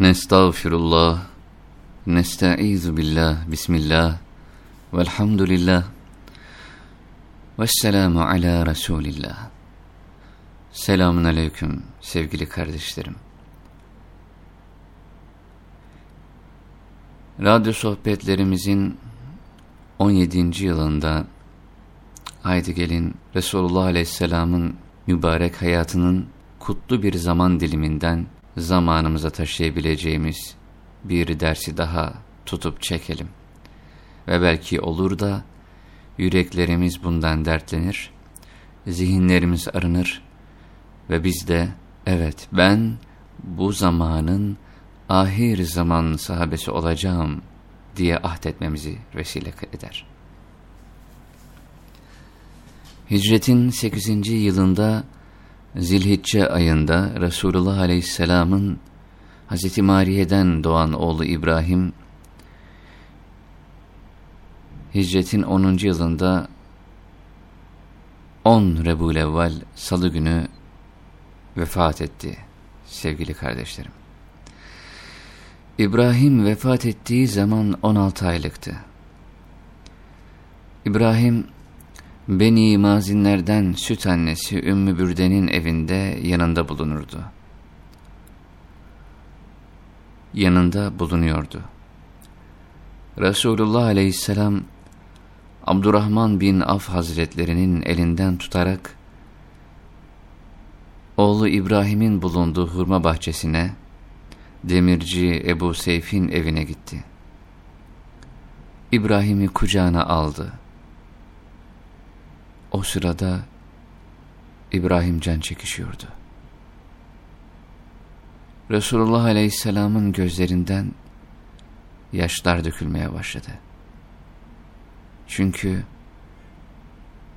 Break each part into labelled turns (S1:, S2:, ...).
S1: Nestağfirullah, nesta'izu billah, bismillah, velhamdülillah, vesselamu ala Resulillah. Selamun aleyküm sevgili kardeşlerim. Radyo sohbetlerimizin 17. yılında haydi gelin Resulullah Aleyhisselam'ın mübarek hayatının kutlu bir zaman diliminden zamanımıza taşıyabileceğimiz bir dersi daha tutup çekelim. Ve belki olur da yüreklerimiz bundan dertlenir, zihinlerimiz arınır ve biz de evet ben bu zamanın ahir zaman sahabesi olacağım diye ahdetmemizi vesile eder. Hicretin 8. yılında Zilhicce ayında Resulullah Aleyhisselam'ın Hz. Mariye'den doğan oğlu İbrahim, Hicretin 10. yılında 10 Rebulevvel Salı günü vefat etti sevgili kardeşlerim. İbrahim vefat ettiği zaman 16 aylıktı. İbrahim Beni Mazinlerden süt annesi Ümmü Bürde'nin evinde yanında bulunurdu. Yanında bulunuyordu. Resulullah aleyhisselam Abdurrahman bin Af hazretlerinin elinden tutarak oğlu İbrahim'in bulunduğu hurma bahçesine demirci Ebu Seyf'in evine gitti. İbrahim'i kucağına aldı o sırada İbrahim can çekişiyordu. Resulullah Aleyhisselam'ın gözlerinden yaşlar dökülmeye başladı. Çünkü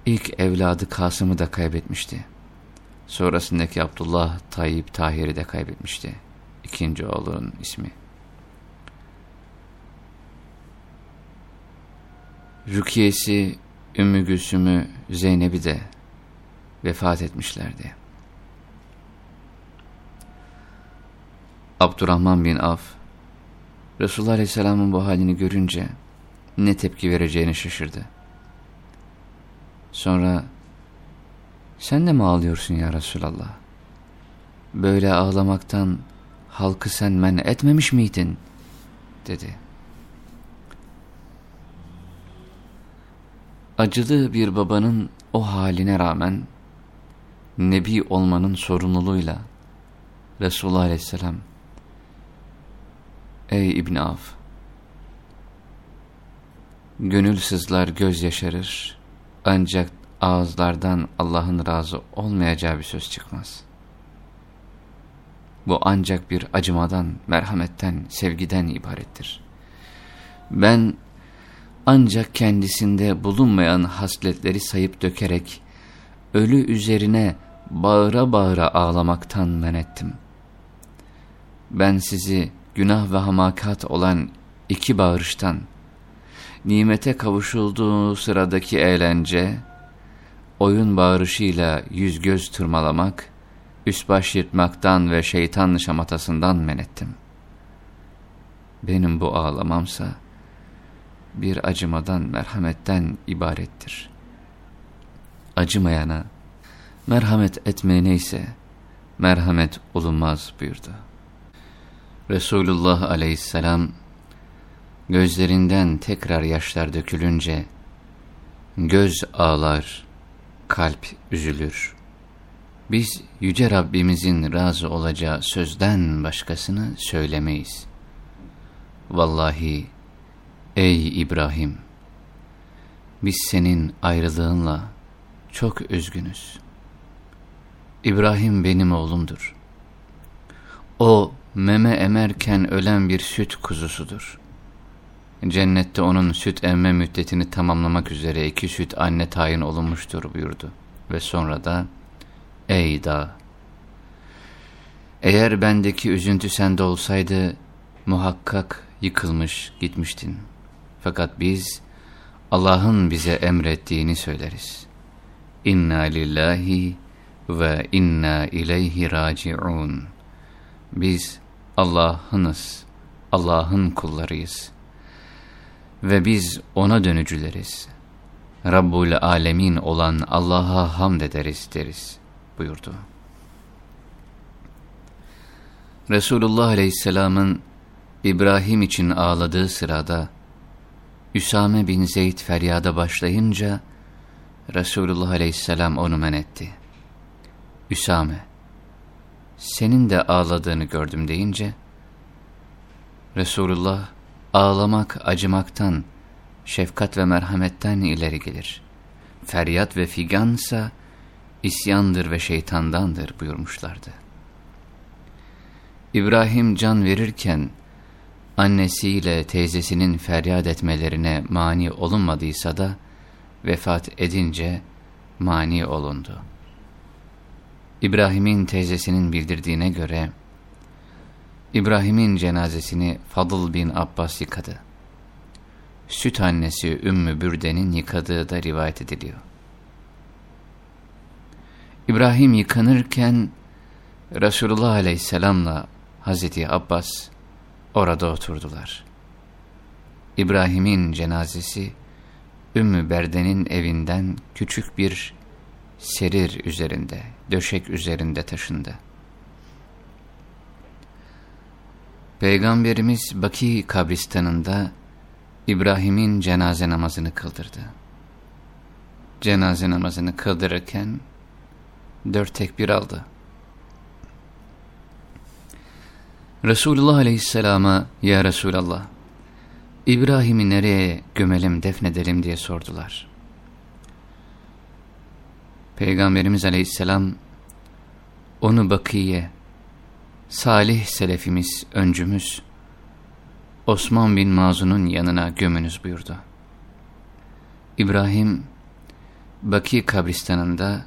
S1: ilk evladı Kasım'ı da kaybetmişti. Sonrasındaki Abdullah Tayyip Tahir'i de kaybetmişti. İkinci oğlunun ismi. Rukiye'si Ümmü Gülsüm'ü, Zeynep'i de vefat etmişlerdi. Abdurrahman bin Af, Resulullah Aleyhisselam'ın bu halini görünce ne tepki vereceğini şaşırdı. Sonra, sen de mi ağlıyorsun ya Resulallah? Böyle ağlamaktan halkı sen men etmemiş miydin? dedi. Acılı bir babanın o haline rağmen Nebi olmanın sorumluluğuyla Resulullah Aleyhisselam Ey İbn Av Gönül sızlar göz yaşarır ancak ağızlardan Allah'ın razı olmayacağı bir söz çıkmaz. Bu ancak bir acımadan, merhametten, sevgiden ibarettir. Ben ancak kendisinde bulunmayan hasletleri sayıp dökerek ölü üzerine bağıra bağıra ağlamaktan men ettim. Ben sizi günah ve hamakat olan iki bağırıştan, nimete kavuşulduğu sıradaki eğlence, oyun bağırışıyla yüz göz tırmalamak, üst baş yırtmaktan ve şeytan şamatasından men ettim. Benim bu ağlamamsa, bir acımadan, merhametten ibarettir. Acımayana, merhamet etmeyene ise merhamet olunmaz buyurdu. Resulullah aleyhisselam gözlerinden tekrar yaşlar dökülünce göz ağlar, kalp üzülür. Biz Yüce Rabbimizin razı olacağı sözden başkasını söylemeyiz. Vallahi Ey İbrahim! Biz senin ayrılığınla çok üzgünüz. İbrahim benim oğlumdur. O meme emerken ölen bir süt kuzusudur. Cennette onun süt emme müddetini tamamlamak üzere iki süt anne tayin olunmuştur buyurdu. Ve sonra da Ey dağ! Eğer bendeki üzüntü sende olsaydı muhakkak yıkılmış gitmiştin.'' Fakat biz Allah'ın bize emrettiğini söyleriz. İnna lillahi ve inna ileyhi raciun. Biz Allah'ınız, Allah'ın kullarıyız. Ve biz O'na dönücüleriz. Rabbul Alemin olan Allah'a hamd ederiz deriz buyurdu. Resulullah Aleyhisselam'ın İbrahim için ağladığı sırada Üsame bin Zeyd feryada başlayınca Resulullah Aleyhisselam onu men etti. Üsame, senin de ağladığını gördüm deyince Resulullah ağlamak acımaktan, şefkat ve merhametten ileri gelir. Feryat ve figansa isyandır ve şeytandandır buyurmuşlardı. İbrahim can verirken annesiyle teyzesinin feryat etmelerine mani olunmadıysa da vefat edince mani olundu. İbrahim'in teyzesinin bildirdiğine göre İbrahim'in cenazesini Fadıl bin Abbas yıkadı. Süt annesi Ümmü Bürde'nin yıkadığı da rivayet ediliyor. İbrahim yıkanırken Resulullah Aleyhisselam'la Hazreti Abbas orada oturdular. İbrahim'in cenazesi Ümmü Berde'nin evinden küçük bir serir üzerinde, döşek üzerinde taşındı. Peygamberimiz Baki kabristanında İbrahim'in cenaze namazını kıldırdı. Cenaze namazını kıldırırken dört tekbir aldı. Resulullah Aleyhisselam'a ya Resulallah İbrahim'i nereye gömelim defnedelim diye sordular. Peygamberimiz Aleyhisselam onu Bakiye, salih selefimiz, öncümüz, Osman bin Mazun'un yanına gömünüz buyurdu. İbrahim, Baki kabristanında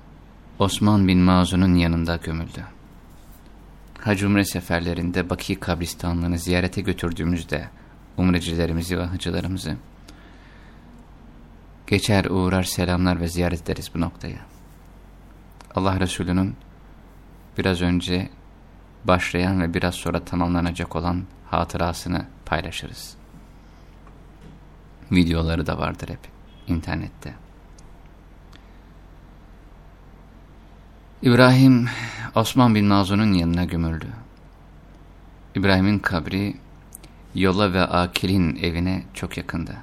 S1: Osman bin Mazun'un yanında gömüldü. Hac Umre seferlerinde Baki kabristanlığını ziyarete götürdüğümüzde umrecilerimizi ve hacılarımızı geçer uğrar selamlar ve ziyaret ederiz bu noktaya. Allah Resulü'nün biraz önce başlayan ve biraz sonra tamamlanacak olan hatırasını paylaşırız. Videoları da vardır hep internette. İbrahim Osman bin Mazun'un yanına gömüldü. İbrahim'in kabri yola ve Akil'in evine çok yakındı.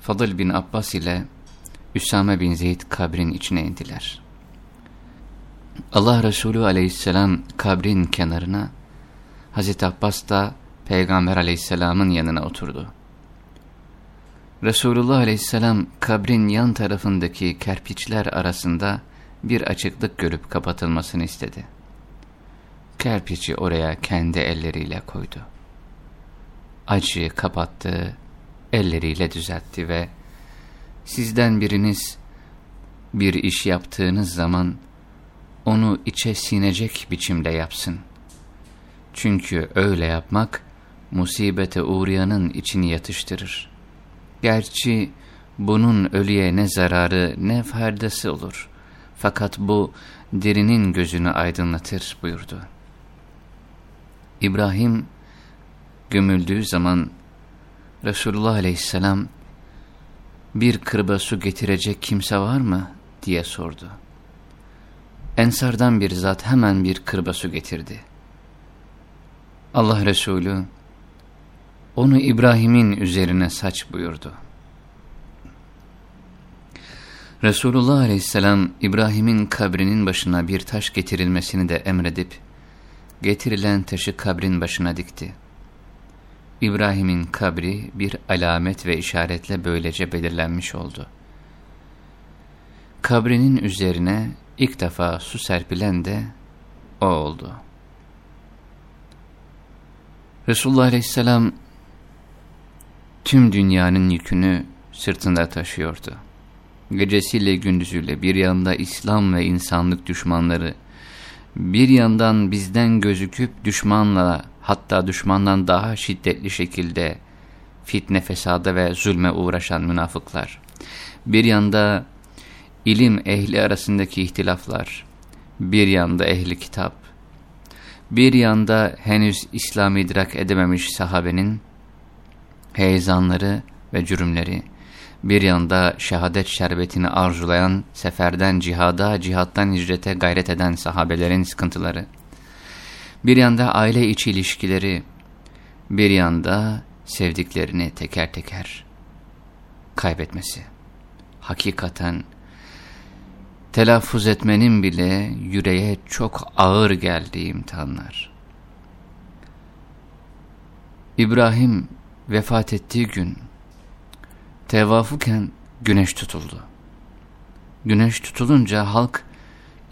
S1: Fadıl bin Abbas ile Üsame bin Zeyd kabrin içine indiler. Allah Resulü aleyhisselam kabrin kenarına, Hazreti Abbas da Peygamber aleyhisselamın yanına oturdu. Resulullah aleyhisselam kabrin yan tarafındaki kerpiçler arasında bir açıklık görüp kapatılmasını istedi. Kerpiçi oraya kendi elleriyle koydu. Acıyı kapattı, elleriyle düzeltti ve sizden biriniz bir iş yaptığınız zaman onu içe sinecek biçimde yapsın. Çünkü öyle yapmak musibete uğrayanın içini yatıştırır. Gerçi bunun ölüye ne zararı ne faydası olur. Fakat bu dirinin gözünü aydınlatır buyurdu. İbrahim gömüldüğü zaman Resulullah aleyhisselam bir kırba su getirecek kimse var mı diye sordu. Ensardan bir zat hemen bir kırba su getirdi. Allah Resulü onu İbrahim'in üzerine saç buyurdu. Resulullah aleyhisselam İbrahim'in kabrinin başına bir taş getirilmesini de emredip getirilen taşı kabrin başına dikti. İbrahim'in kabri bir alamet ve işaretle böylece belirlenmiş oldu. Kabrinin üzerine ilk defa su serpilen de o oldu. Resulullah Aleyhisselam tüm dünyanın yükünü sırtında taşıyordu. Gecesiyle gündüzüyle bir yanda İslam ve insanlık düşmanları, bir yandan bizden gözüküp düşmanla hatta düşmandan daha şiddetli şekilde fitne fesada ve zulme uğraşan münafıklar, bir yanda ilim ehli arasındaki ihtilaflar, bir yanda ehli kitap, Bir yanda henüz İslam'ı idrak edememiş sahabenin heyecanları ve cürümleri, bir yanda şehadet şerbetini arzulayan, seferden cihada, cihattan hicrete gayret eden sahabelerin sıkıntıları, bir yanda aile içi ilişkileri, bir yanda sevdiklerini teker teker kaybetmesi. Hakikaten telaffuz etmenin bile yüreğe çok ağır geldiği imtihanlar. İbrahim vefat ettiği gün tevafuken güneş tutuldu. Güneş tutulunca halk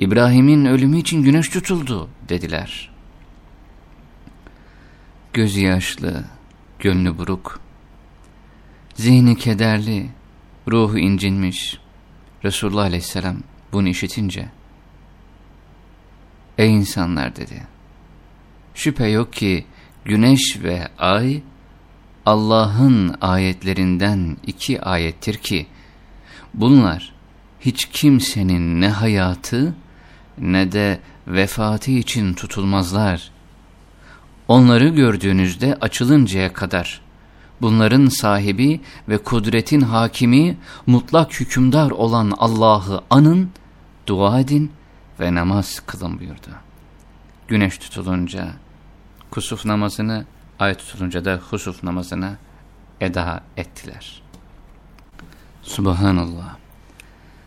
S1: İbrahim'in ölümü için güneş tutuldu dediler. Gözü yaşlı, gönlü buruk, zihni kederli, ruhu incinmiş. Resulullah aleyhisselam bunu işitince, Ey insanlar dedi, şüphe yok ki güneş ve ay Allah'ın ayetlerinden iki ayettir ki, bunlar hiç kimsenin ne hayatı ne de vefatı için tutulmazlar. Onları gördüğünüzde açılıncaya kadar bunların sahibi ve kudretin hakimi mutlak hükümdar olan Allah'ı anın, dua edin ve namaz kılın buyurdu. Güneş tutulunca kusuf namazını, ay tutulunca da husuf namazını eda ettiler. Subhanallah.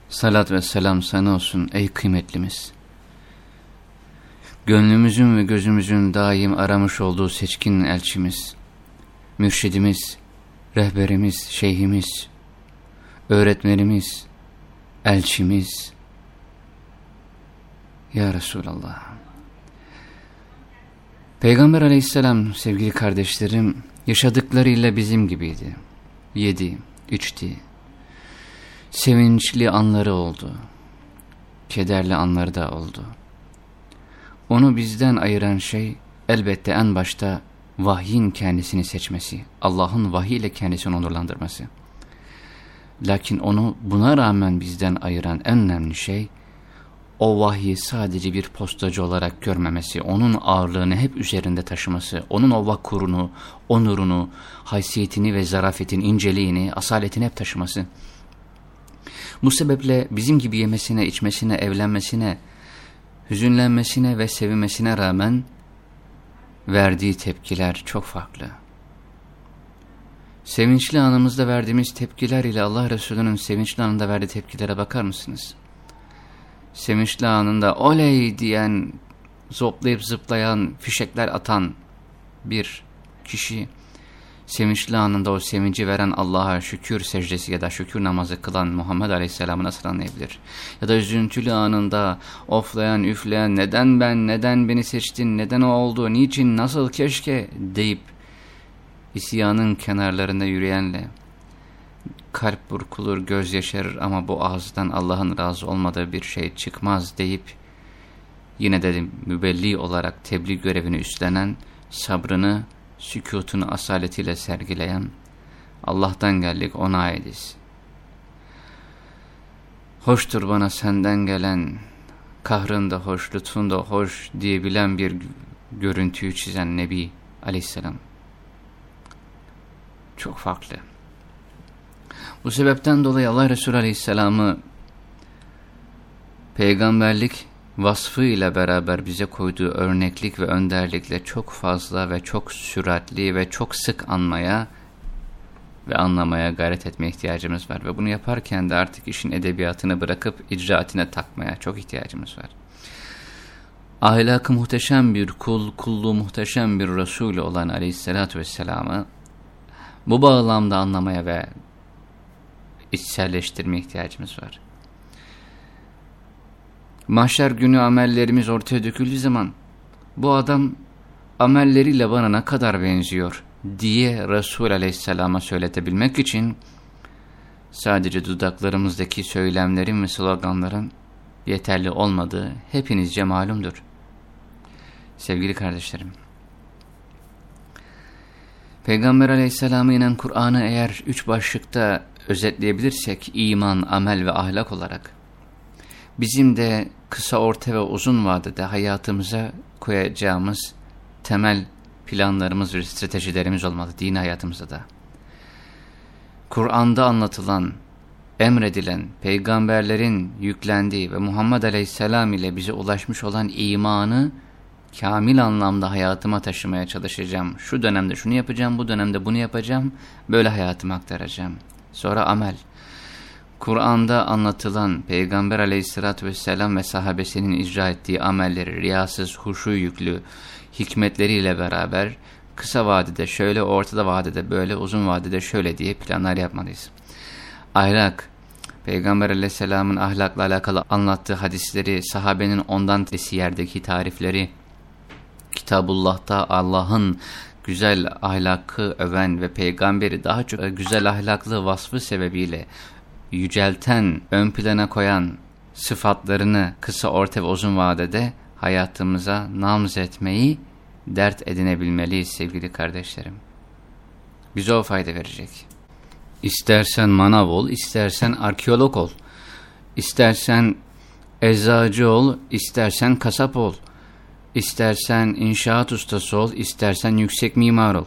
S1: Salat ve selam sana olsun ey kıymetlimiz. Gönlümüzün ve gözümüzün daim aramış olduğu seçkin elçimiz, mürşidimiz, rehberimiz, şeyhimiz, öğretmenimiz, elçimiz, Ya Resulallah. Peygamber aleyhisselam sevgili kardeşlerim yaşadıklarıyla bizim gibiydi. Yedi, içti. Sevinçli anları oldu. Kederli anları da oldu. Onu bizden ayıran şey elbette en başta vahyin kendisini seçmesi, Allah'ın vahiy ile kendisini onurlandırması. Lakin onu buna rağmen bizden ayıran en önemli şey, o vahyi sadece bir postacı olarak görmemesi, onun ağırlığını hep üzerinde taşıması, onun o vakurunu, onurunu, haysiyetini ve zarafetin inceliğini, asaletini hep taşıması. Bu sebeple bizim gibi yemesine, içmesine, evlenmesine, hüzünlenmesine ve sevinmesine rağmen verdiği tepkiler çok farklı. Sevinçli anımızda verdiğimiz tepkiler ile Allah Resulü'nün sevinçli anında verdiği tepkilere bakar mısınız? Sevinçli anında oley diyen, zoplayıp zıplayan, fişekler atan bir kişi, sevinçli anında o sevinci veren Allah'a şükür secdesi ya da şükür namazı kılan Muhammed Aleyhisselam'ı nasıl anlayabilir? Ya da üzüntülü anında oflayan, üfleyen, neden ben, neden beni seçtin, neden o oldu, niçin, nasıl, keşke deyip isyanın kenarlarında yürüyenle kalp burkulur, göz yaşarır ama bu ağızdan Allah'ın razı olmadığı bir şey çıkmaz deyip yine de mübelli olarak tebliğ görevini üstlenen, sabrını, sükutunu asaletiyle sergileyen, Allah'tan geldik ona aitiz. Hoştur bana senden gelen, kahrın da hoş, lütfun da hoş diyebilen bir görüntüyü çizen Nebi aleyhisselam. Çok farklı. Bu sebepten dolayı Allah Resulü aleyhisselamı peygamberlik vasfıyla beraber bize koyduğu örneklik ve önderlikle çok fazla ve çok süratli ve çok sık anmaya ve anlamaya gayret etmeye ihtiyacımız var. Ve bunu yaparken de artık işin edebiyatını bırakıp icraatine takmaya çok ihtiyacımız var. Ahlakı muhteşem bir kul, kulluğu muhteşem bir Resul olan aleyhissalatü vesselam'ı bu bağlamda anlamaya ve içselleştirmeye ihtiyacımız var. Mahşer günü amellerimiz ortaya döküldüğü zaman bu adam amelleriyle bana ne kadar benziyor diye Resul Aleyhisselam'a söyletebilmek için sadece dudaklarımızdaki söylemlerin ve sloganların yeterli olmadığı hepinizce malumdur. Sevgili kardeşlerim, Peygamber Aleyhisselam'a inen Kur'an'ı eğer üç başlıkta özetleyebilirsek iman, amel ve ahlak olarak bizim de kısa, orta ve uzun vadede hayatımıza koyacağımız temel planlarımız ve stratejilerimiz olmalı din hayatımızda da. Kur'an'da anlatılan, emredilen, peygamberlerin yüklendiği ve Muhammed Aleyhisselam ile bize ulaşmış olan imanı kamil anlamda hayatıma taşımaya çalışacağım. Şu dönemde şunu yapacağım, bu dönemde bunu yapacağım, böyle hayatımı aktaracağım. Sonra amel. Kur'an'da anlatılan Peygamber aleyhissalatü vesselam ve sahabesinin icra ettiği amelleri riyasız, huşu yüklü hikmetleriyle beraber kısa vadede şöyle, ortada vadede böyle, uzun vadede şöyle diye planlar yapmalıyız. Ahlak, Peygamber aleyhisselamın ahlakla alakalı anlattığı hadisleri, sahabenin ondan yerdeki tarifleri, Kitabullah'ta Allah'ın güzel ahlakı öven ve peygamberi daha çok güzel ahlaklı vasfı sebebiyle yücelten, ön plana koyan sıfatlarını kısa, orta ve uzun vadede hayatımıza namz etmeyi dert edinebilmeliyiz sevgili kardeşlerim. Bize o fayda verecek. İstersen manav ol, istersen arkeolog ol. İstersen eczacı ol, istersen kasap ol. İstersen inşaat ustası ol, istersen yüksek mimar ol.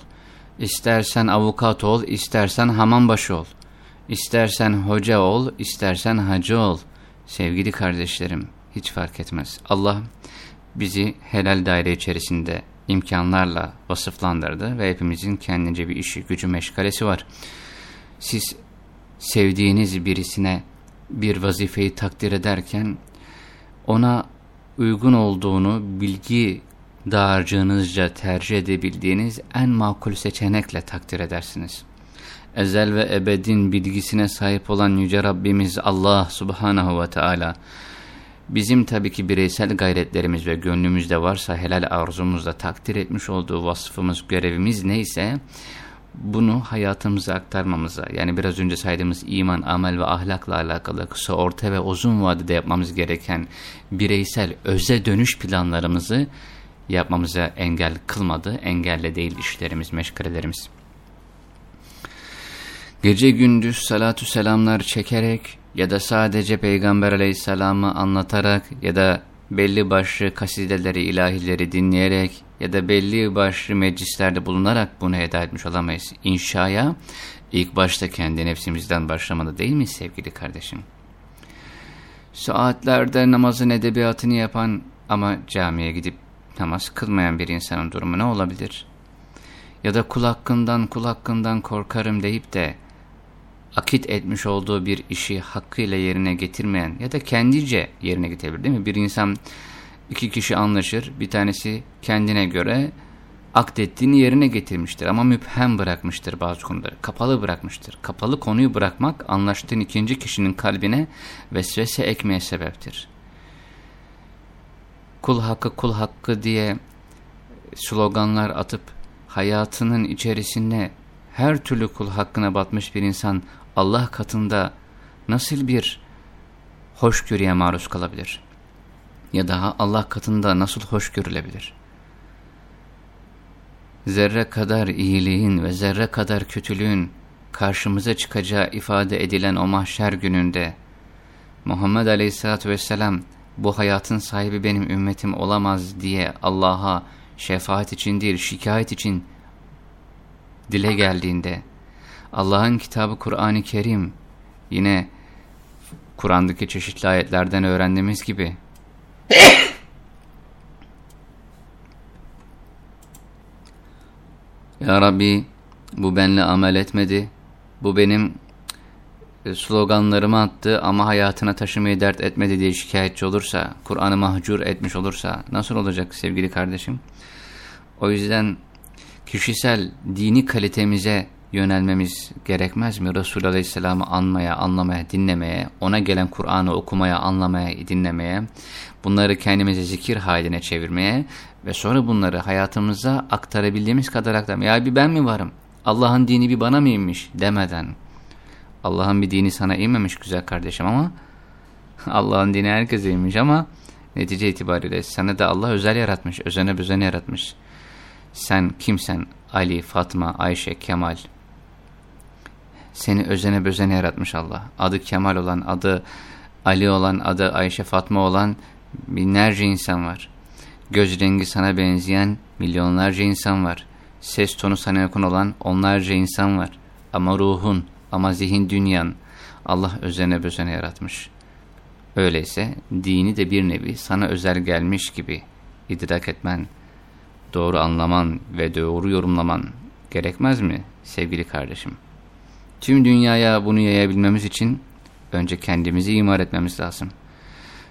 S1: İstersen avukat ol, istersen hamambaşı ol. İstersen hoca ol, istersen hacı ol. Sevgili kardeşlerim, hiç fark etmez. Allah bizi helal daire içerisinde imkanlarla vasıflandırdı ve hepimizin kendince bir işi, gücü, meşgalesi var. Siz sevdiğiniz birisine bir vazifeyi takdir ederken ona uygun olduğunu bilgi dağarcığınızca tercih edebildiğiniz en makul seçenekle takdir edersiniz. Ezel ve ebedin bilgisine sahip olan Yüce Rabbimiz Allah Subhanahu ve Teala bizim tabii ki bireysel gayretlerimiz ve gönlümüzde varsa helal arzumuzda takdir etmiş olduğu vasfımız, görevimiz neyse bunu hayatımıza aktarmamıza yani biraz önce saydığımız iman, amel ve ahlakla alakalı kısa, orta ve uzun vadede yapmamız gereken bireysel öze dönüş planlarımızı yapmamıza engel kılmadı. Engelle değil işlerimiz, meşgalelerimiz. Gece gündüz salatü selamlar çekerek ya da sadece Peygamber aleyhisselamı anlatarak ya da belli başlı kasideleri, ilahileri dinleyerek ya da belli başlı meclislerde bulunarak bunu eda etmiş olamayız. İnşaya ilk başta kendi nefsimizden başlamalı değil mi sevgili kardeşim? Saatlerde namazın edebiyatını yapan ama camiye gidip namaz kılmayan bir insanın durumu ne olabilir? Ya da kul hakkından kul hakkından korkarım deyip de akit etmiş olduğu bir işi hakkıyla yerine getirmeyen ya da kendice yerine getirebilir değil mi? Bir insan iki kişi anlaşır bir tanesi kendine göre akdettiğini yerine getirmiştir ama müphem bırakmıştır bazı konuları. Kapalı bırakmıştır. Kapalı konuyu bırakmak anlaştığın ikinci kişinin kalbine vesvese ekmeye sebeptir. Kul hakkı kul hakkı diye sloganlar atıp hayatının içerisinde her türlü kul hakkına batmış bir insan Allah katında nasıl bir hoşgörüye maruz kalabilir? Ya da Allah katında nasıl hoş görülebilir? Zerre kadar iyiliğin ve zerre kadar kötülüğün karşımıza çıkacağı ifade edilen o mahşer gününde Muhammed Aleyhisselatü Vesselam bu hayatın sahibi benim ümmetim olamaz diye Allah'a şefaat için değil şikayet için dile geldiğinde Allah'ın kitabı Kur'an-ı Kerim yine Kur'an'daki çeşitli ayetlerden öğrendiğimiz gibi Ya Rabbi bu benle amel etmedi. Bu benim e, sloganlarımı attı ama hayatına taşımayı dert etmedi diye şikayetçi olursa, Kur'an'ı mahcur etmiş olursa nasıl olacak sevgili kardeşim? O yüzden kişisel dini kalitemize yönelmemiz gerekmez mi? Resul Aleyhisselam'ı anmaya, anlamaya, dinlemeye, ona gelen Kur'an'ı okumaya, anlamaya, dinlemeye, bunları kendimize zikir haline çevirmeye ve sonra bunları hayatımıza aktarabildiğimiz kadar aktarmaya. Ya bir ben mi varım? Allah'ın dini bir bana mı inmiş demeden. Allah'ın bir dini sana inmemiş güzel kardeşim ama Allah'ın dini herkese inmiş ama netice itibariyle sana da Allah özel yaratmış, özene bözene yaratmış. Sen kimsen? Ali, Fatma, Ayşe, Kemal, seni özene bözene yaratmış Allah. Adı Kemal olan, adı Ali olan, adı Ayşe Fatma olan binlerce insan var. Göz rengi sana benzeyen milyonlarca insan var. Ses tonu sana yakın olan onlarca insan var. Ama ruhun, ama zihin dünyan Allah özene bözene yaratmış. Öyleyse dini de bir nevi sana özel gelmiş gibi idrak etmen, doğru anlaman ve doğru yorumlaman gerekmez mi sevgili kardeşim? Tüm dünyaya bunu yayabilmemiz için önce kendimizi imar etmemiz lazım.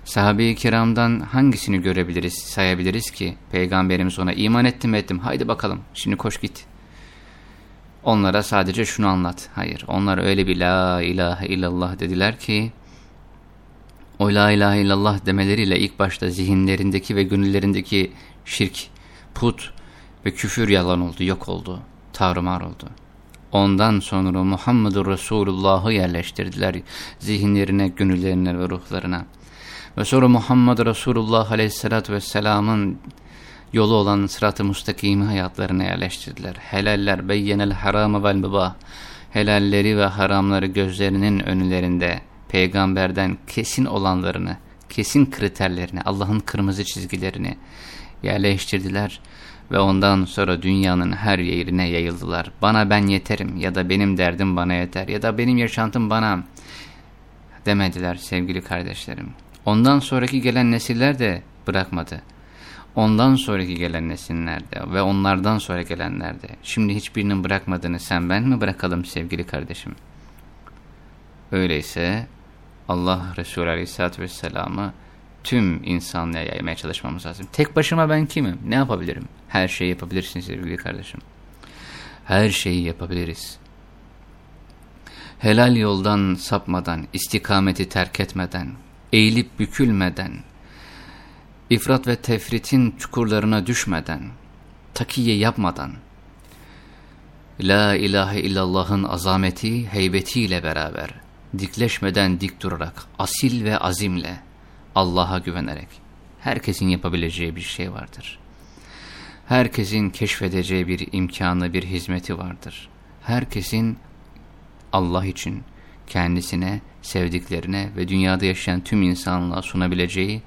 S1: Sahabe-i kiramdan hangisini görebiliriz, sayabiliriz ki Peygamberimiz ona iman ettim ettim haydi bakalım şimdi koş git. Onlara sadece şunu anlat. Hayır onlar öyle bir la ilahe illallah dediler ki o la ilahe illallah demeleriyle ilk başta zihinlerindeki ve gönüllerindeki şirk, put ve küfür yalan oldu, yok oldu, tarumar oldu. Ondan sonra Muhammedur Resulullah'ı yerleştirdiler zihinlerine, gönüllerine ve ruhlarına. Ve sonra Muhammed Resulullah Aleyhisselatü Vesselam'ın yolu olan sırat-ı müstakimi hayatlarına yerleştirdiler. Helaller beyyenel haramı vel mübah. Helalleri ve haramları gözlerinin önlerinde peygamberden kesin olanlarını, kesin kriterlerini, Allah'ın kırmızı çizgilerini yerleştirdiler ve ondan sonra dünyanın her yerine yayıldılar. Bana ben yeterim ya da benim derdim bana yeter ya da benim yaşantım bana demediler sevgili kardeşlerim. Ondan sonraki gelen nesiller de bırakmadı. Ondan sonraki gelen nesillerde ve onlardan sonra gelenlerde. Şimdi hiçbirinin bırakmadığını sen ben mi bırakalım sevgili kardeşim? Öyleyse Allah Resulü Aleyhisselatü Vesselam'ı tüm insanlığa yaymaya çalışmamız lazım. Tek başıma ben kimim? Ne yapabilirim? Her şeyi yapabilirsin sevgili kardeşim. Her şeyi yapabiliriz. Helal yoldan sapmadan, istikameti terk etmeden, eğilip bükülmeden, ifrat ve tefritin çukurlarına düşmeden, takiye yapmadan, La ilahe illallah'ın azameti, heybetiyle beraber, dikleşmeden dik durarak, asil ve azimle, Allah'a güvenerek, herkesin yapabileceği bir şey vardır. Herkesin keşfedeceği bir imkanı, bir hizmeti vardır. Herkesin Allah için, kendisine, sevdiklerine ve dünyada yaşayan tüm insanlığa sunabileceği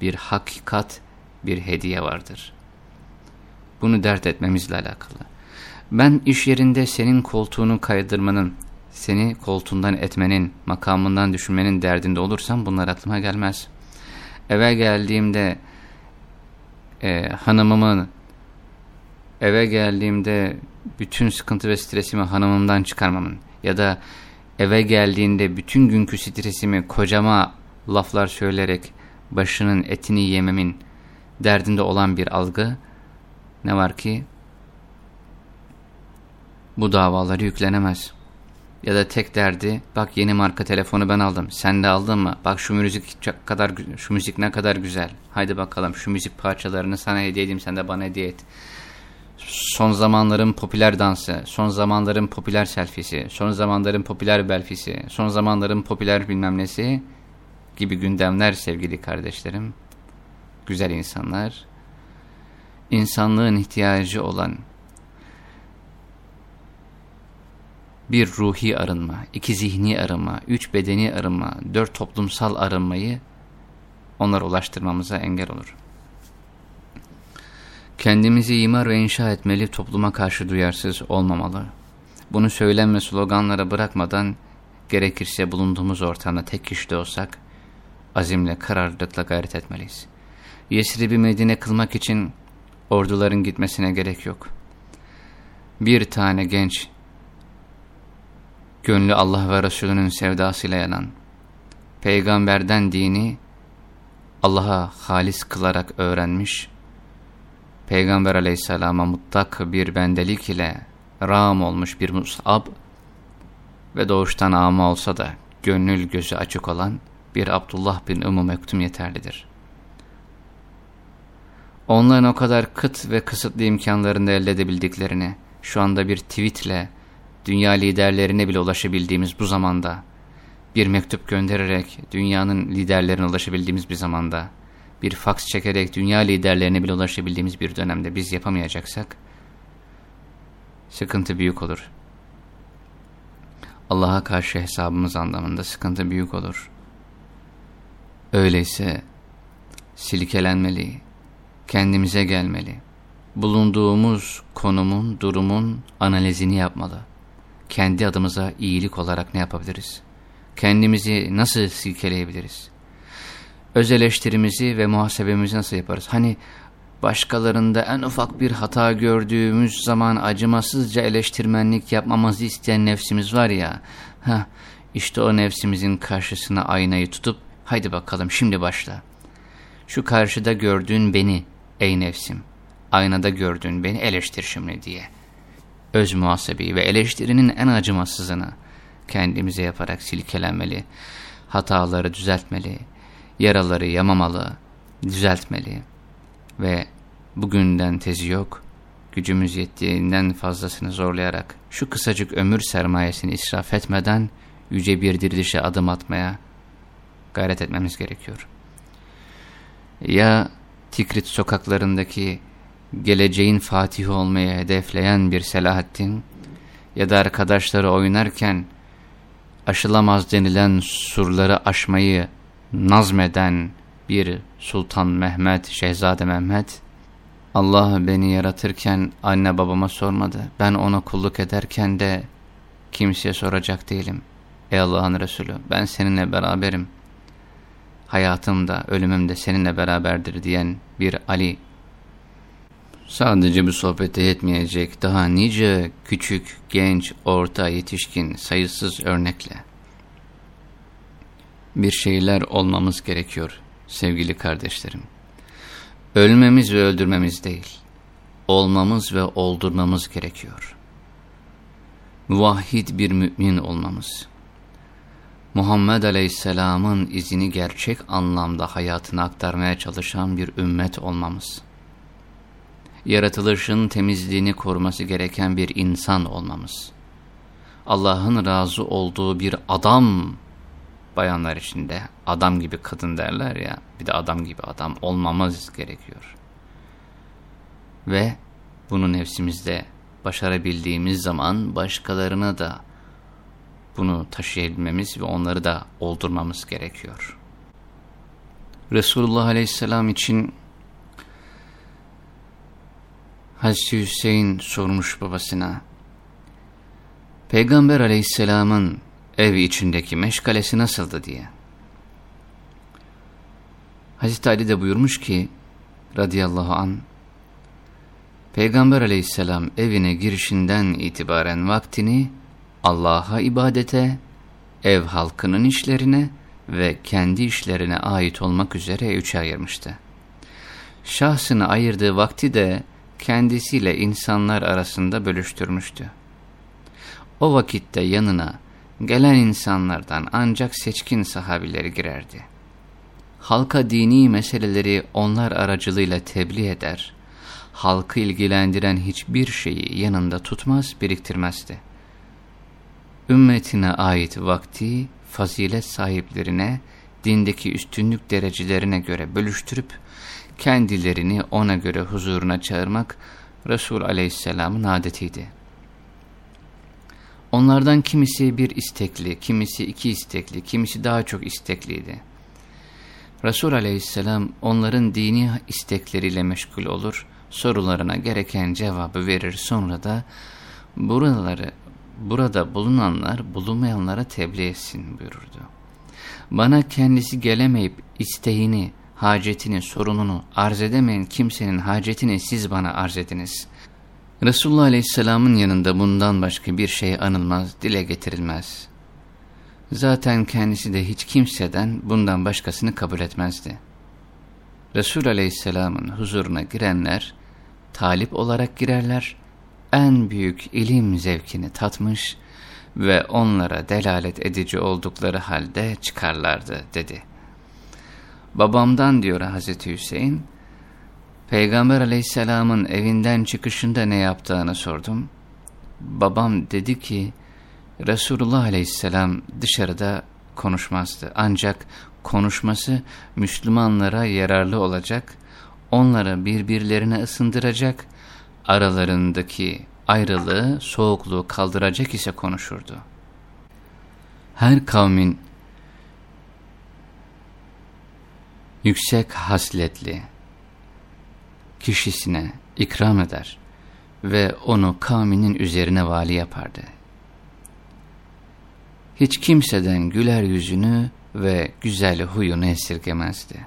S1: bir hakikat, bir hediye vardır. Bunu dert etmemizle alakalı. Ben iş yerinde senin koltuğunu kaydırmanın, seni koltuğundan etmenin, makamından düşünmenin derdinde olursam bunlar aklıma gelmez. Eve geldiğimde e, hanımımın, eve geldiğimde bütün sıkıntı ve stresimi hanımımdan çıkarmamın ya da eve geldiğinde bütün günkü stresimi kocama laflar söyleyerek başının etini yememin derdinde olan bir algı ne var ki bu davaları yüklenemez. Ya da tek derdi bak yeni marka telefonu ben aldım sen de aldın mı? Bak şu müzik kadar şu müzik ne kadar güzel. Haydi bakalım şu müzik parçalarını sana hediye edeyim sen de bana hediye et. Son zamanların popüler dansı, son zamanların popüler selfisi, son zamanların popüler belfisi, son zamanların popüler bilmem nesi gibi gündemler sevgili kardeşlerim. Güzel insanlar, insanlığın ihtiyacı olan bir ruhi arınma, iki zihni arınma, üç bedeni arınma, dört toplumsal arınmayı onlara ulaştırmamıza engel olur. Kendimizi imar ve inşa etmeli, topluma karşı duyarsız olmamalı. Bunu söylem ve sloganlara bırakmadan, gerekirse bulunduğumuz ortamda tek kişi de olsak, azimle, kararlılıkla gayret etmeliyiz. Yesrib'i Medine kılmak için orduların gitmesine gerek yok. Bir tane genç, gönlü Allah ve Resulünün sevdasıyla yanan, peygamberden dini Allah'a halis kılarak öğrenmiş, Peygamber aleyhisselama mutlak bir bendelik ile ram olmuş bir Mus'ab ve doğuştan ama olsa da gönül gözü açık olan bir Abdullah bin Ümmü Mektum yeterlidir. Onların o kadar kıt ve kısıtlı imkanlarında elde edebildiklerini, şu anda bir tweetle dünya liderlerine bile ulaşabildiğimiz bu zamanda, bir mektup göndererek dünyanın liderlerine ulaşabildiğimiz bir zamanda, bir faks çekerek dünya liderlerine bile ulaşabildiğimiz bir dönemde biz yapamayacaksak, sıkıntı büyük olur. Allah'a karşı hesabımız anlamında sıkıntı büyük olur. Öyleyse silkelenmeli, kendimize gelmeli. Bulunduğumuz konumun, durumun analizini yapmalı. Kendi adımıza iyilik olarak ne yapabiliriz? Kendimizi nasıl silkeleyebiliriz? Öz eleştirimizi ve muhasebemizi nasıl yaparız? Hani başkalarında en ufak bir hata gördüğümüz zaman acımasızca eleştirmenlik yapmamızı isteyen nefsimiz var ya, heh, işte o nefsimizin karşısına aynayı tutup, haydi bakalım şimdi başla. Şu karşıda gördüğün beni ey nefsim, aynada gördüğün beni eleştir şimdi diye. Öz muhasebeyi ve eleştirinin en acımasızını kendimize yaparak silkelenmeli, hataları düzeltmeli, yaraları yamamalı, düzeltmeli ve bugünden tezi yok, gücümüz yettiğinden fazlasını zorlayarak şu kısacık ömür sermayesini israf etmeden yüce bir dirilişe adım atmaya gayret etmemiz gerekiyor. Ya Tikrit sokaklarındaki geleceğin fatihi olmaya hedefleyen bir Selahaddin ya da arkadaşları oynarken aşılamaz denilen surları aşmayı nazmeden bir Sultan Mehmet, Şehzade Mehmet, Allah beni yaratırken anne babama sormadı. Ben ona kulluk ederken de kimseye soracak değilim. Ey Allah'ın Resulü ben seninle beraberim. Hayatım da ölümüm de seninle beraberdir diyen bir Ali. Sadece bu sohbete yetmeyecek daha nice küçük, genç, orta, yetişkin sayısız örnekle bir şeyler olmamız gerekiyor sevgili kardeşlerim. Ölmemiz ve öldürmemiz değil, olmamız ve oldurmamız gerekiyor. Muvahhid bir mümin olmamız. Muhammed Aleyhisselam'ın izini gerçek anlamda hayatına aktarmaya çalışan bir ümmet olmamız. Yaratılışın temizliğini koruması gereken bir insan olmamız. Allah'ın razı olduğu bir adam bayanlar için de adam gibi kadın derler ya bir de adam gibi adam olmamız gerekiyor. Ve bunu nefsimizde başarabildiğimiz zaman başkalarına da bunu taşıyabilmemiz ve onları da oldurmamız gerekiyor. Resulullah Aleyhisselam için Hazreti Hüseyin sormuş babasına Peygamber Aleyhisselam'ın ev içindeki meşgalesi nasıldı diye. Hazreti Ali de buyurmuş ki radıyallahu an Peygamber aleyhisselam evine girişinden itibaren vaktini Allah'a ibadete, ev halkının işlerine ve kendi işlerine ait olmak üzere üçe ayırmıştı. Şahsını ayırdığı vakti de kendisiyle insanlar arasında bölüştürmüştü. O vakitte yanına Gelen insanlardan ancak seçkin sahabileri girerdi. Halka dini meseleleri onlar aracılığıyla tebliğ eder, halkı ilgilendiren hiçbir şeyi yanında tutmaz, biriktirmezdi. Ümmetine ait vakti, fazilet sahiplerine, dindeki üstünlük derecelerine göre bölüştürüp, kendilerini ona göre huzuruna çağırmak, Resul Aleyhisselam'ın adetiydi. Onlardan kimisi bir istekli, kimisi iki istekli, kimisi daha çok istekliydi. Resul aleyhisselam onların dini istekleriyle meşgul olur, sorularına gereken cevabı verir sonra da buraları, burada bulunanlar bulunmayanlara tebliğ etsin buyururdu. Bana kendisi gelemeyip isteğini, hacetini, sorununu arz edemeyen kimsenin hacetini siz bana arz ediniz. Resulullah Aleyhisselam'ın yanında bundan başka bir şey anılmaz, dile getirilmez. Zaten kendisi de hiç kimseden bundan başkasını kabul etmezdi. Resul Aleyhisselam'ın huzuruna girenler, talip olarak girerler, en büyük ilim zevkini tatmış ve onlara delalet edici oldukları halde çıkarlardı dedi. Babamdan diyor Hazreti Hüseyin, Peygamber aleyhisselamın evinden çıkışında ne yaptığını sordum. Babam dedi ki Resulullah aleyhisselam dışarıda konuşmazdı. Ancak konuşması Müslümanlara yararlı olacak, onları birbirlerine ısındıracak, aralarındaki ayrılığı, soğukluğu kaldıracak ise konuşurdu. Her kavmin yüksek hasletli kişisine ikram eder ve onu kavminin üzerine vali yapardı. Hiç kimseden güler yüzünü ve güzel huyunu esirgemezdi.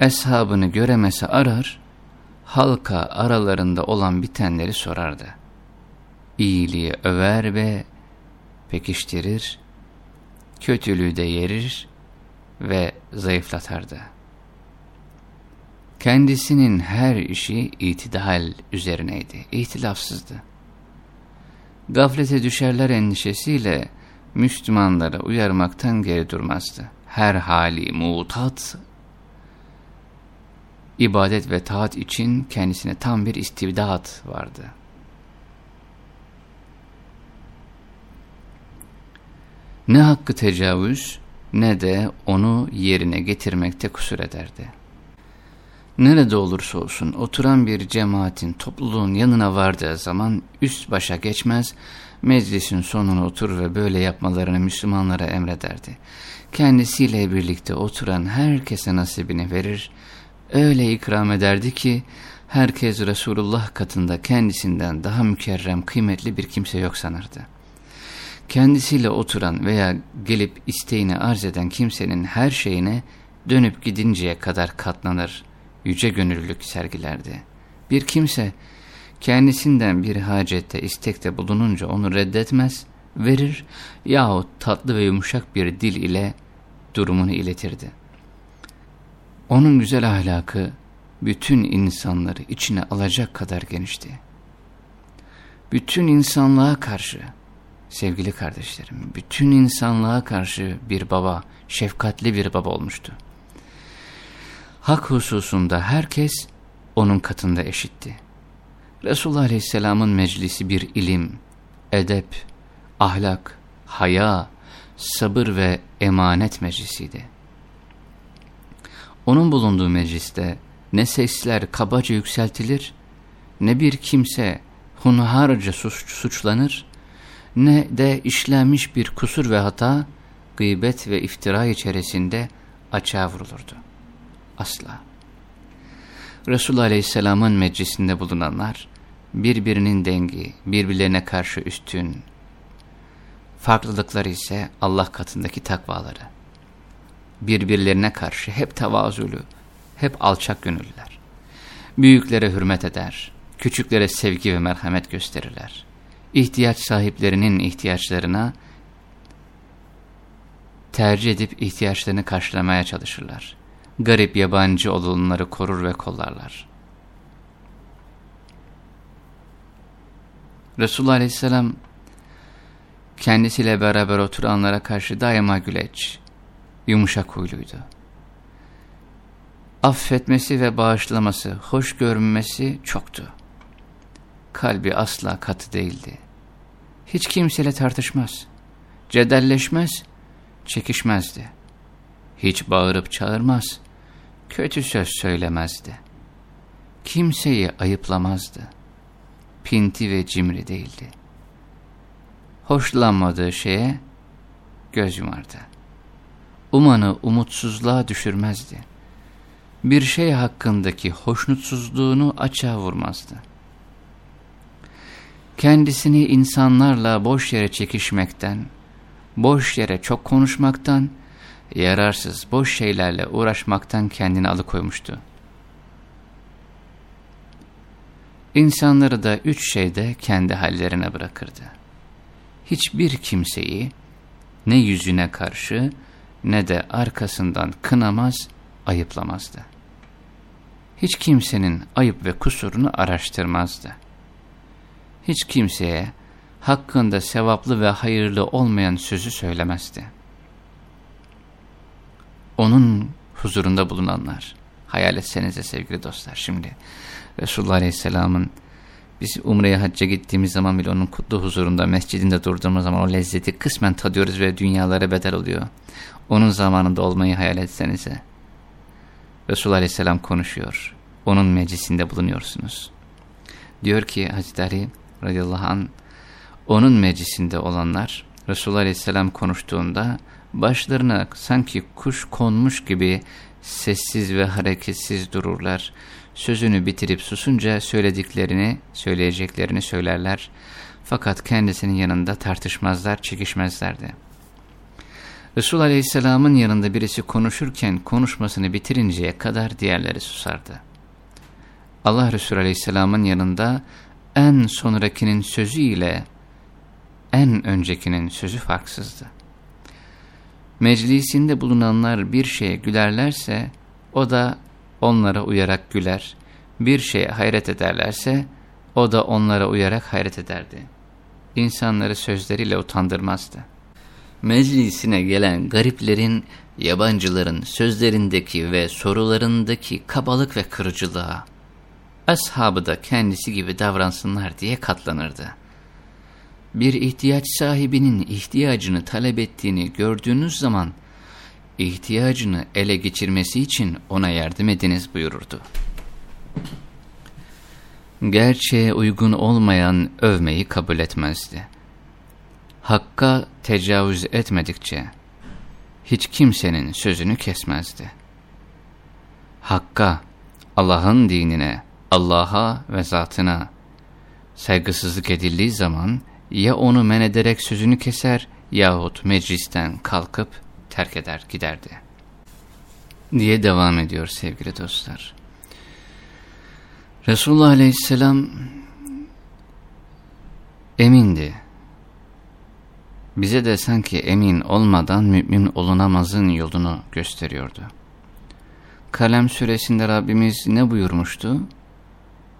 S1: Eshabını göremese arar, halka aralarında olan bitenleri sorardı. İyiliği över ve pekiştirir, kötülüğü de yerir ve zayıflatardı. Kendisinin her işi itidal üzerineydi, ihtilafsızdı. Gaflete düşerler endişesiyle Müslümanlara uyarmaktan geri durmazdı. Her hali mutat, ibadet ve taat için kendisine tam bir istibdat vardı. Ne hakkı tecavüz ne de onu yerine getirmekte kusur ederdi. Nerede olursa olsun oturan bir cemaatin topluluğun yanına vardığı zaman üst başa geçmez, meclisin sonuna otur ve böyle yapmalarını Müslümanlara emrederdi. Kendisiyle birlikte oturan herkese nasibini verir, öyle ikram ederdi ki herkes Resulullah katında kendisinden daha mükerrem kıymetli bir kimse yok sanırdı. Kendisiyle oturan veya gelip isteğini arz eden kimsenin her şeyine dönüp gidinceye kadar katlanır, yüce gönüllülük sergilerdi. Bir kimse kendisinden bir hacette istekte bulununca onu reddetmez, verir yahut tatlı ve yumuşak bir dil ile durumunu iletirdi. Onun güzel ahlakı bütün insanları içine alacak kadar genişti. Bütün insanlığa karşı, sevgili kardeşlerim, bütün insanlığa karşı bir baba, şefkatli bir baba olmuştu. Hak hususunda herkes onun katında eşitti. Resulullah Aleyhisselam'ın meclisi bir ilim, edep, ahlak, haya, sabır ve emanet meclisiydi. Onun bulunduğu mecliste ne sesler kabaca yükseltilir, ne bir kimse hunharca suç, suçlanır, ne de işlenmiş bir kusur ve hata, gıybet ve iftira içerisinde açığa vurulurdu. Asla. Resulullah Aleyhisselam'ın meclisinde bulunanlar, birbirinin dengi, birbirlerine karşı üstün, farklılıkları ise Allah katındaki takvaları. Birbirlerine karşı hep tavazulu, hep alçak gönüllüler. Büyüklere hürmet eder, küçüklere sevgi ve merhamet gösterirler. İhtiyaç sahiplerinin ihtiyaçlarına tercih edip ihtiyaçlarını karşılamaya çalışırlar. Garip yabancı olanları korur ve kollarlar. Resulullah Aleyhisselam kendisiyle beraber oturanlara karşı daima güleç, yumuşak huyluydu. Affetmesi ve bağışlaması, hoş görünmesi çoktu. Kalbi asla katı değildi. Hiç kimseyle tartışmaz, cedelleşmez, çekişmezdi. Hiç bağırıp çağırmaz, kötü söz söylemezdi. Kimseyi ayıplamazdı. Pinti ve cimri değildi. Hoşlanmadığı şeye göz yumardı. Umanı umutsuzluğa düşürmezdi. Bir şey hakkındaki hoşnutsuzluğunu açığa vurmazdı. Kendisini insanlarla boş yere çekişmekten, boş yere çok konuşmaktan yararsız, boş şeylerle uğraşmaktan kendini alıkoymuştu. İnsanları da üç şeyde kendi hallerine bırakırdı. Hiçbir kimseyi ne yüzüne karşı ne de arkasından kınamaz, ayıplamazdı. Hiç kimsenin ayıp ve kusurunu araştırmazdı. Hiç kimseye hakkında sevaplı ve hayırlı olmayan sözü söylemezdi onun huzurunda bulunanlar. Hayal etsenize sevgili dostlar şimdi. Resulullah Aleyhisselam'ın biz Umre'ye hacca gittiğimiz zaman bile onun kutlu huzurunda, mescidinde durduğumuz zaman o lezzeti kısmen tadıyoruz ve dünyalara bedel oluyor. Onun zamanında olmayı hayal etsenize. Resulullah Aleyhisselam konuşuyor. Onun meclisinde bulunuyorsunuz. Diyor ki Hazreti Ali radıyallahu anh, onun meclisinde olanlar Resulullah Aleyhisselam konuştuğunda başlarına sanki kuş konmuş gibi sessiz ve hareketsiz dururlar. Sözünü bitirip susunca söylediklerini, söyleyeceklerini söylerler. Fakat kendisinin yanında tartışmazlar, çekişmezlerdi. Resul Aleyhisselam'ın yanında birisi konuşurken konuşmasını bitirinceye kadar diğerleri susardı. Allah Resulü Aleyhisselam'ın yanında en sonrakinin sözü ile en öncekinin sözü farksızdı. Meclisinde bulunanlar bir şeye gülerlerse o da onlara uyarak güler, bir şeye hayret ederlerse o da onlara uyarak hayret ederdi. İnsanları sözleriyle utandırmazdı. Meclisine gelen gariplerin, yabancıların sözlerindeki ve sorularındaki kabalık ve kırıcılığa, ashabı da kendisi gibi davransınlar diye katlanırdı. Bir ihtiyaç sahibinin ihtiyacını talep ettiğini gördüğünüz zaman, ihtiyacını ele geçirmesi için ona yardım ediniz buyururdu. Gerçeğe uygun olmayan övmeyi kabul etmezdi. Hakka tecavüz etmedikçe, hiç kimsenin sözünü kesmezdi. Hakka, Allah'ın dinine, Allah'a ve zatına saygısızlık edildiği zaman ya onu men ederek sözünü keser yahut meclisten kalkıp terk eder giderdi. Diye devam ediyor sevgili dostlar. Resulullah Aleyhisselam emindi. Bize de sanki emin olmadan mümin olunamazın yolunu gösteriyordu. Kalem suresinde Rabbimiz ne buyurmuştu?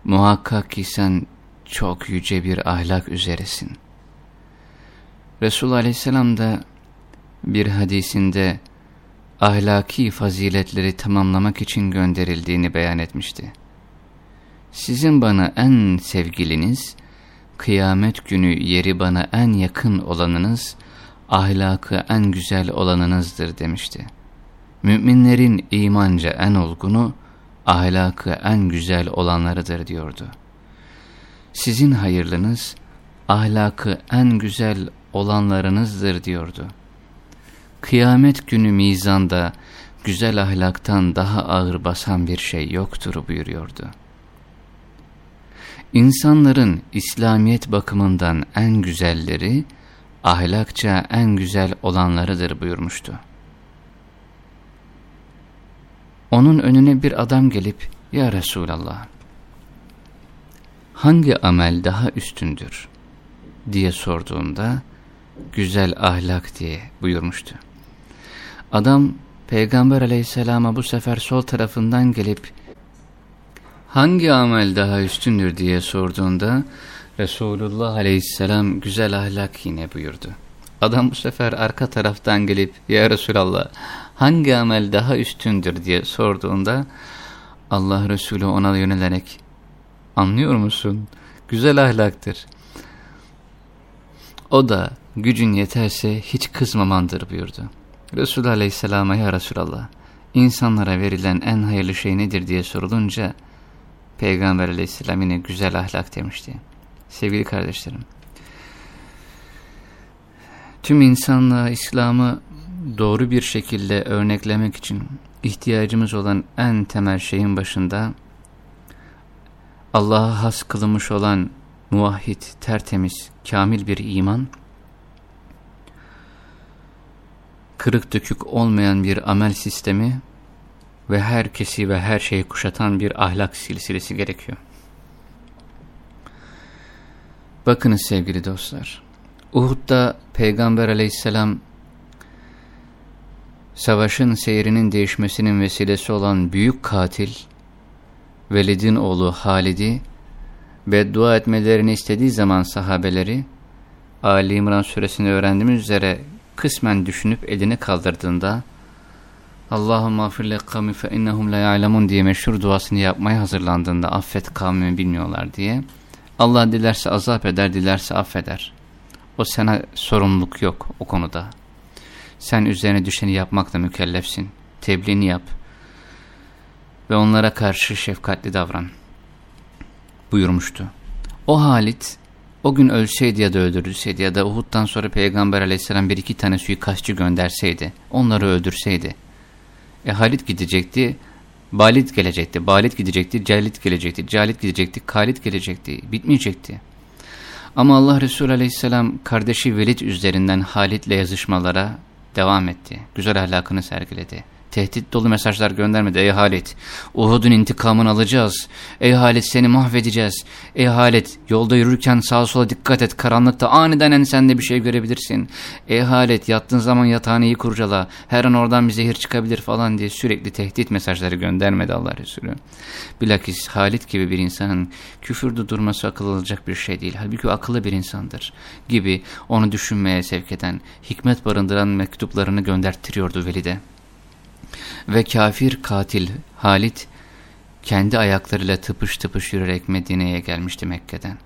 S1: Muhakkak ki sen çok yüce bir ahlak üzeresin. Resulullah Aleyhisselam da bir hadisinde ahlaki faziletleri tamamlamak için gönderildiğini beyan etmişti. Sizin bana en sevgiliniz, kıyamet günü yeri bana en yakın olanınız, ahlakı en güzel olanınızdır demişti. Müminlerin imanca en olgunu, ahlakı en güzel olanlarıdır diyordu. Sizin hayırlınız, ahlakı en güzel olanlarınızdır diyordu. Kıyamet günü mizanda güzel ahlaktan daha ağır basan bir şey yoktur buyuruyordu. İnsanların İslamiyet bakımından en güzelleri, ahlakça en güzel olanlarıdır buyurmuştu. Onun önüne bir adam gelip, Ya Resulallah, hangi amel daha üstündür diye sorduğunda, güzel ahlak diye buyurmuştu. Adam, Peygamber aleyhisselama bu sefer sol tarafından gelip, hangi amel daha üstündür diye sorduğunda, Resulullah aleyhisselam güzel ahlak yine buyurdu. Adam bu sefer arka taraftan gelip ya Resulallah hangi amel daha üstündür diye sorduğunda Allah Resulü ona yönelerek anlıyor musun? Güzel ahlaktır. O da gücün yeterse hiç kızmamandır buyurdu. Resul Aleyhisselam'a ya Resulallah insanlara verilen en hayırlı şey nedir diye sorulunca Peygamber Aleyhisselam yine güzel ahlak demişti. Sevgili kardeşlerim tüm insanlığa İslam'ı doğru bir şekilde örneklemek için ihtiyacımız olan en temel şeyin başında Allah'a has kılınmış olan muvahhid, tertemiz, kamil bir iman, kırık dökük olmayan bir amel sistemi ve herkesi ve her şeyi kuşatan bir ahlak silsilesi gerekiyor. Bakınız sevgili dostlar, Uhud'da Peygamber aleyhisselam savaşın seyrinin değişmesinin vesilesi olan büyük katil Velid'in oğlu Halid'i beddua etmelerini istediği zaman sahabeleri Ali İmran suresini öğrendiğimiz üzere kısmen düşünüp elini kaldırdığında Allahümme affirle kavmi fe innehum la ya'lemun diye meşhur duasını yapmaya hazırlandığında affet kavmimi bilmiyorlar diye Allah dilerse azap eder dilerse affeder. O sana sorumluluk yok o konuda. Sen üzerine düşeni yapmakla mükellefsin. Tebliğini yap. Ve onlara karşı şefkatli davran. Buyurmuştu. O Halit o gün ölseydi ya da öldürülseydi ya da Uhud'dan sonra Peygamber aleyhisselam bir iki tane suikastçı gönderseydi, onları öldürseydi, E Halit gidecekti, Balit gelecekti, Balit gidecekti, Calit gelecekti, Calit gidecekti, Kalit gelecekti, bitmeyecekti. Ama Allah Resulü Aleyhisselam kardeşi Velid üzerinden Halit'le yazışmalara devam etti. Güzel ahlakını sergiledi tehdit dolu mesajlar göndermedi. Ey Halit, Uhud'un intikamını alacağız. Ey Halit seni mahvedeceğiz. Ey Halit yolda yürürken sağa sola dikkat et. Karanlıkta aniden ensende bir şey görebilirsin. Ey Halit yattığın zaman yatağını iyi kurcala. Her an oradan bir zehir çıkabilir falan diye sürekli tehdit mesajları göndermedi Allah Resulü. Bilakis Halit gibi bir insanın küfürde durması akıl alacak bir şey değil. Halbuki akıllı bir insandır gibi onu düşünmeye sevk eden, hikmet barındıran mektuplarını gönderttiriyordu Velid'e. Ve kafir katil Halit kendi ayaklarıyla tıpış tıpış yürüyerek Medine'ye gelmişti Mekke'den.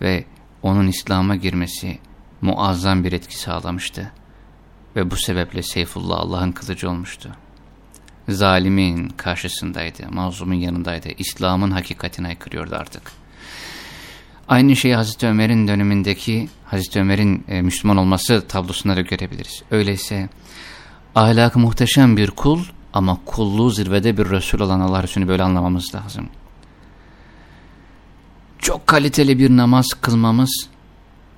S1: Ve onun İslam'a girmesi muazzam bir etki sağlamıştı. Ve bu sebeple Seyfullah Allah'ın kılıcı olmuştu. Zalimin karşısındaydı, mazlumun yanındaydı, İslam'ın hakikatini aykırıyordu artık. Aynı şeyi Hazreti Ömer'in dönemindeki Hazreti Ömer'in e, Müslüman olması tablosunda da görebiliriz. Öyleyse ahlakı muhteşem bir kul ama kulluğu zirvede bir Resul olan Allah Resulü'nü böyle anlamamız lazım. Çok kaliteli bir namaz kılmamız,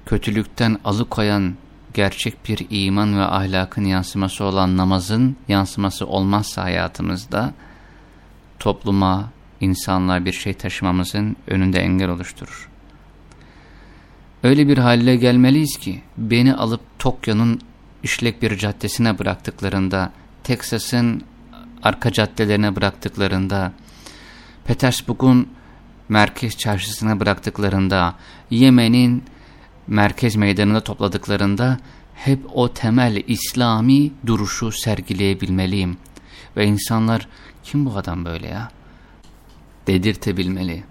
S1: kötülükten alıkoyan gerçek bir iman ve ahlakın yansıması olan namazın yansıması olmazsa hayatımızda, topluma, insanlığa bir şey taşımamızın önünde engel oluşturur. Öyle bir hale gelmeliyiz ki, beni alıp Tokyo'nun işlek bir caddesine bıraktıklarında, Texas'ın arka caddelerine bıraktıklarında, Petersburg'un merkez çarşısına bıraktıklarında, Yemen'in merkez meydanına topladıklarında hep o temel İslami duruşu sergileyebilmeliyim. Ve insanlar kim bu adam böyle ya? Dedirtebilmeli.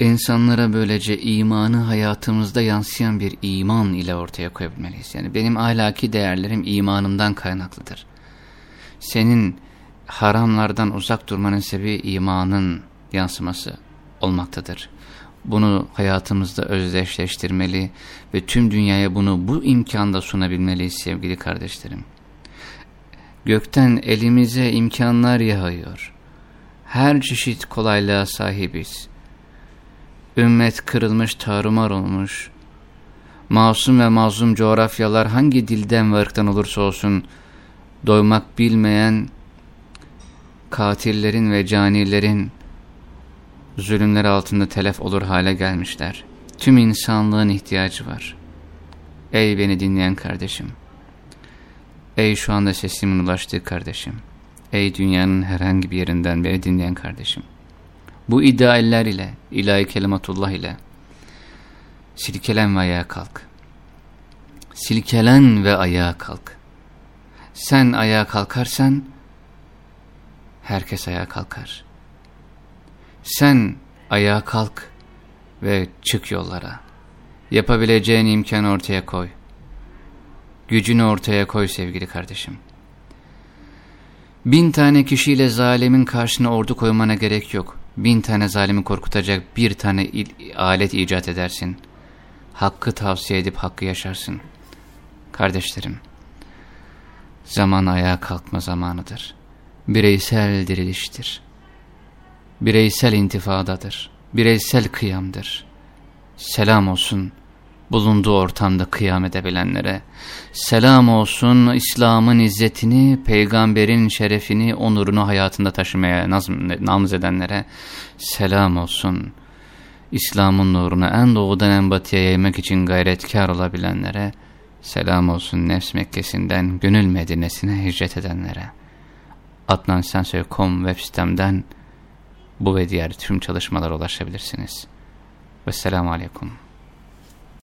S1: İnsanlara böylece imanı hayatımızda yansıyan bir iman ile ortaya koyabilmeliyiz. Yani benim ahlaki değerlerim imanımdan kaynaklıdır. Senin haramlardan uzak durmanın sebebi imanın yansıması olmaktadır. Bunu hayatımızda özdeşleştirmeli ve tüm dünyaya bunu bu imkanda sunabilmeliyiz sevgili kardeşlerim. Gökten elimize imkanlar yağıyor. Her çeşit kolaylığa sahibiz Ümmet kırılmış, tarumar olmuş. Masum ve mazlum coğrafyalar hangi dilden ve ırktan olursa olsun doymak bilmeyen katillerin ve canilerin zulümler altında telef olur hale gelmişler. Tüm insanlığın ihtiyacı var. Ey beni dinleyen kardeşim. Ey şu anda sesimin ulaştığı kardeşim. Ey dünyanın herhangi bir yerinden beni dinleyen kardeşim. Bu idealler ile, ilahi kelimatullah ile silkelen ve ayağa kalk. Silkelen ve ayağa kalk. Sen ayağa kalkarsan herkes ayağa kalkar. Sen ayağa kalk ve çık yollara. Yapabileceğin imkanı ortaya koy. Gücünü ortaya koy sevgili kardeşim. Bin tane kişiyle zalimin karşına ordu koymana gerek yok bin tane zalimi korkutacak bir tane alet icat edersin. Hakkı tavsiye edip hakkı yaşarsın. Kardeşlerim, zaman ayağa kalkma zamanıdır. Bireysel diriliştir. Bireysel intifadadır. Bireysel kıyamdır. Selam olsun bulunduğu ortamda kıyam edebilenlere, selam olsun İslam'ın izzetini, peygamberin şerefini, onurunu hayatında taşımaya namaz edenlere, selam olsun İslam'ın nurunu en doğudan en batıya yaymak için gayretkar olabilenlere, selam olsun nefs Mekkesi'nden gönül Medine'sine hicret edenlere. Adnansensoy.com web sitemden bu ve diğer tüm çalışmalara ulaşabilirsiniz. Vesselamu Aleyküm.